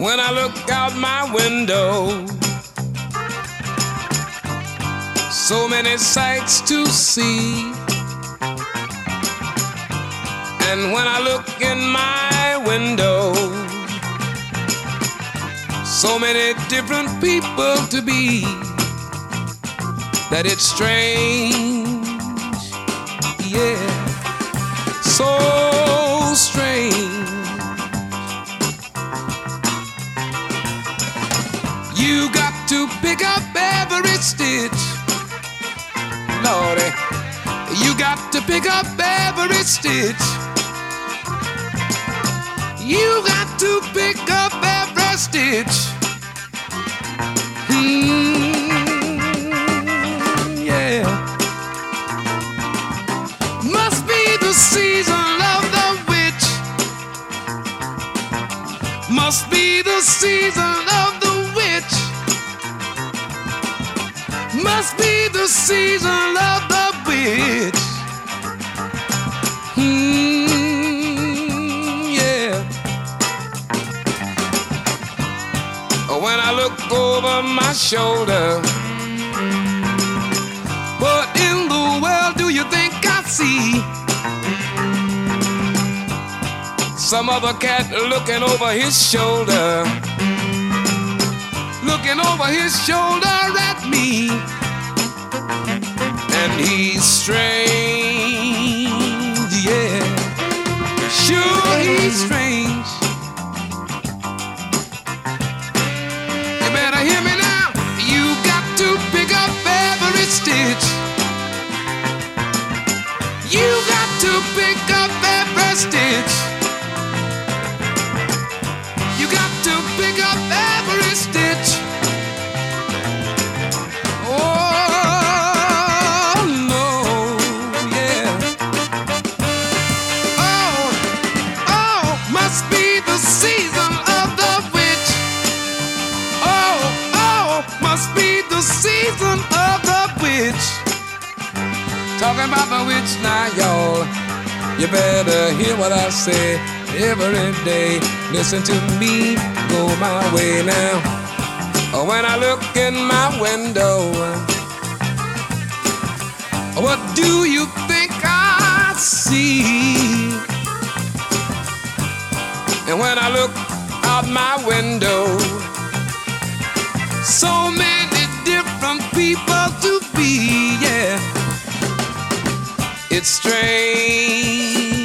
when I look out my window, so many sights to see. And when I look in my window, so many different people to be that it's strange, yeah, You got to pick up every stitch, Lordy. You got to pick up every stitch. You got to pick up every stitch. Mm, yeah. Must be the season Must be the season of the witch. Mm, yeah. When I look over my shoulder, what in the world do you think I see? Some other cat looking over his shoulder, looking over his shoulder at me, and he's strange, Talking about the witch now, y'all. You better hear what I say every day. Listen to me, go my way now. Oh, When I look in my window, what do you think I see? And when I look out my window, so many different people to be, yeah. Strange,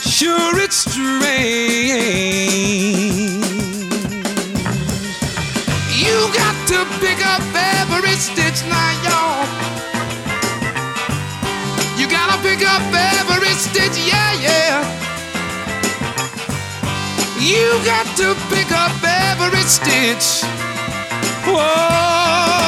sure it's strange. You got to pick up every stitch now, y'all. You gotta pick up every stitch, yeah, yeah. You got to pick up every stitch. Whoa,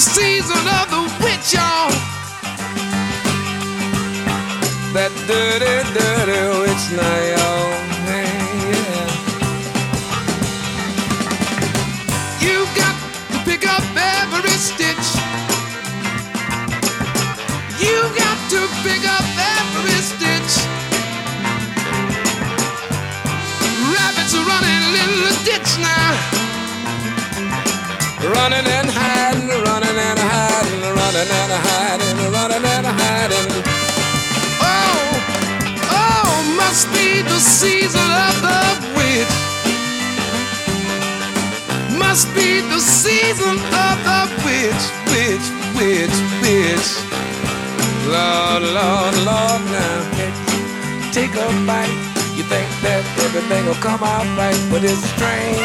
season of the witch, y'all. That dirty, dirty witch now, y'all. Hey, yeah. You got to pick up every stitch. You got to pick up every stitch. Rabbits are running in the ditch now. Running running and hiding, running and hiding. Oh, oh, must be the season of the witch. Must be the season of the witch, witch, witch, witch. Lord, Lord, Lord, now take a bite. You think that everything will come out right, but it's strange.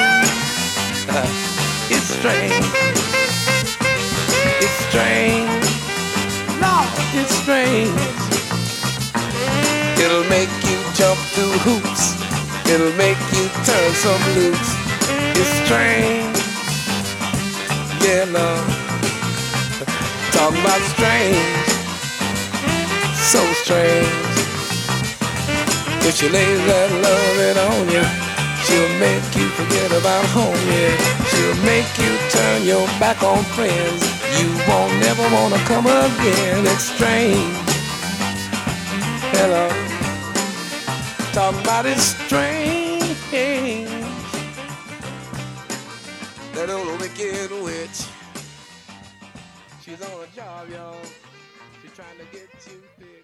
Uh, it's strange. It's strange. It'll make you jump through hoops. It'll make you turn some loops. It's strange. Yeah, Lord. Talking about strange. So strange. If she lays that loving on you, She'll make you forget about home, yeah. She'll make you turn your back on friends. You won't never wanna come again. It's strange. Hello. Talking about it's strange. That old wicked witch. She's on a job, y'all. She's trying to get you.